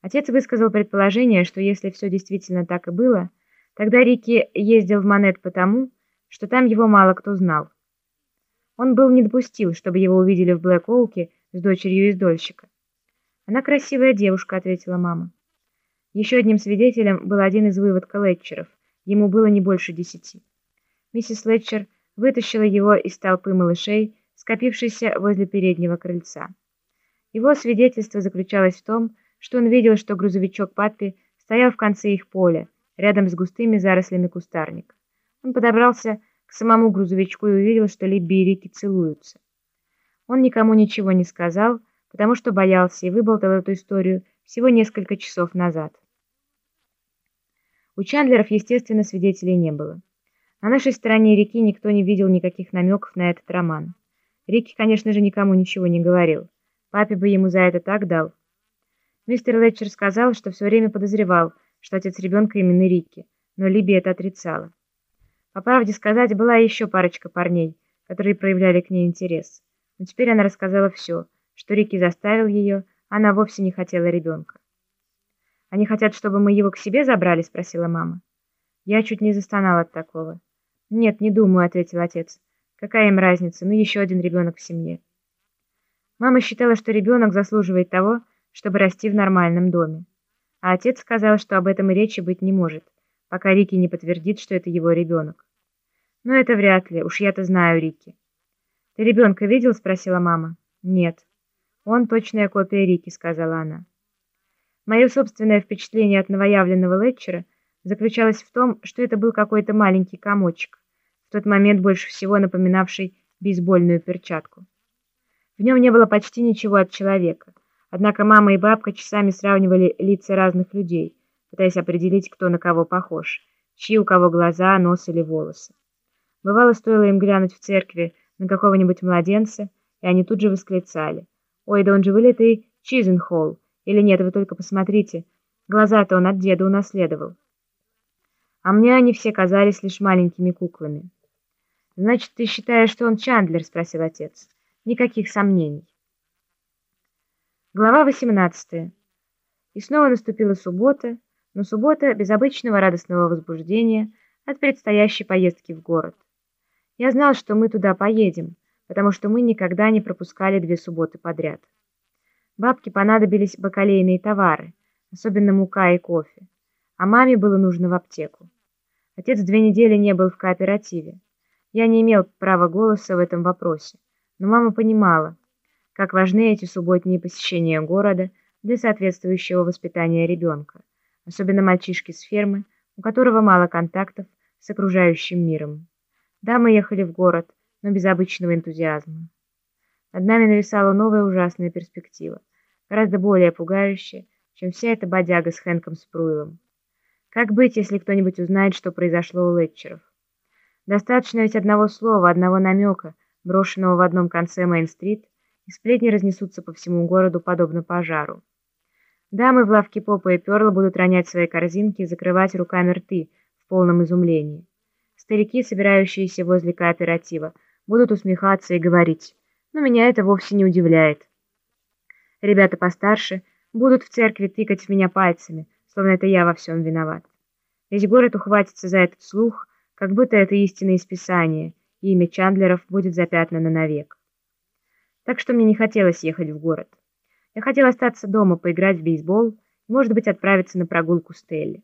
Отец высказал предположение, что если все действительно так и было, тогда Рики ездил в Монет потому, что там его мало кто знал. Он был не допустил, чтобы его увидели в Блэк-Оуке с дочерью издольщика. «Она красивая девушка», — ответила мама. Еще одним свидетелем был один из выводка Летчеров. Ему было не больше десяти. Миссис Летчер вытащила его из толпы малышей, скопившейся возле переднего крыльца. Его свидетельство заключалось в том, что он видел, что грузовичок Паппи стоял в конце их поля, рядом с густыми зарослями кустарника. Он подобрался к самому грузовичку и увидел, что Либби и Рики целуются. Он никому ничего не сказал, потому что боялся и выболтал эту историю всего несколько часов назад. У Чандлеров, естественно, свидетелей не было. На нашей стороне реки никто не видел никаких намеков на этот роман. Рики, конечно же, никому ничего не говорил. Папе бы ему за это так дал. Мистер Летчер сказал, что все время подозревал, что отец ребенка именно Рикки, но Либи это отрицала. По правде сказать, была еще парочка парней, которые проявляли к ней интерес. Но теперь она рассказала все, что Рикки заставил ее, а она вовсе не хотела ребенка. «Они хотят, чтобы мы его к себе забрали?» — спросила мама. Я чуть не застонал от такого. «Нет, не думаю», — ответил отец. «Какая им разница? Ну, еще один ребенок в семье». Мама считала, что ребенок заслуживает того, чтобы расти в нормальном доме. А отец сказал, что об этом и речи быть не может, пока Рики не подтвердит, что это его ребенок. Но это вряд ли, уж я-то знаю Рики. «Ты ребенка видел?» — спросила мама. «Нет». «Он точная копия Рики», — сказала она. Мое собственное впечатление от новоявленного Летчера заключалось в том, что это был какой-то маленький комочек, в тот момент больше всего напоминавший бейсбольную перчатку. В нем не было почти ничего от человека, однако мама и бабка часами сравнивали лица разных людей, пытаясь определить, кто на кого похож, чьи у кого глаза, нос или волосы. Бывало, стоило им глянуть в церкви на какого-нибудь младенца, и они тут же восклицали. «Ой, да он же вылитый Чизенхолл!» Или нет, вы только посмотрите, глаза-то он от деда унаследовал. А мне они все казались лишь маленькими куклами. «Значит, ты считаешь, что он Чандлер?» — спросил отец. Никаких сомнений. Глава 18. И снова наступила суббота, но суббота без обычного радостного возбуждения от предстоящей поездки в город. Я знал, что мы туда поедем, потому что мы никогда не пропускали две субботы подряд. Бабке понадобились бакалейные товары, особенно мука и кофе, а маме было нужно в аптеку. Отец две недели не был в кооперативе. Я не имел права голоса в этом вопросе но мама понимала, как важны эти субботние посещения города для соответствующего воспитания ребенка, особенно мальчишки с фермы, у которого мало контактов с окружающим миром. Да, мы ехали в город, но без обычного энтузиазма. Над нами нависала новая ужасная перспектива, гораздо более пугающая, чем вся эта бодяга с Хэнком Спруилом. Как быть, если кто-нибудь узнает, что произошло у Летчеров? Достаточно ведь одного слова, одного намека — брошенного в одном конце Мейн-стрит, и сплетни разнесутся по всему городу, подобно пожару. Дамы в лавке Попа и Перла будут ронять свои корзинки и закрывать руками рты в полном изумлении. Старики, собирающиеся возле кооператива, будут усмехаться и говорить, но меня это вовсе не удивляет. Ребята постарше будут в церкви тыкать в меня пальцами, словно это я во всем виноват. Весь город ухватится за этот слух, как будто это истина из Писания, и имя Чандлеров будет запятнано навек. Так что мне не хотелось ехать в город. Я хотел остаться дома, поиграть в бейсбол может быть, отправиться на прогулку с Телли.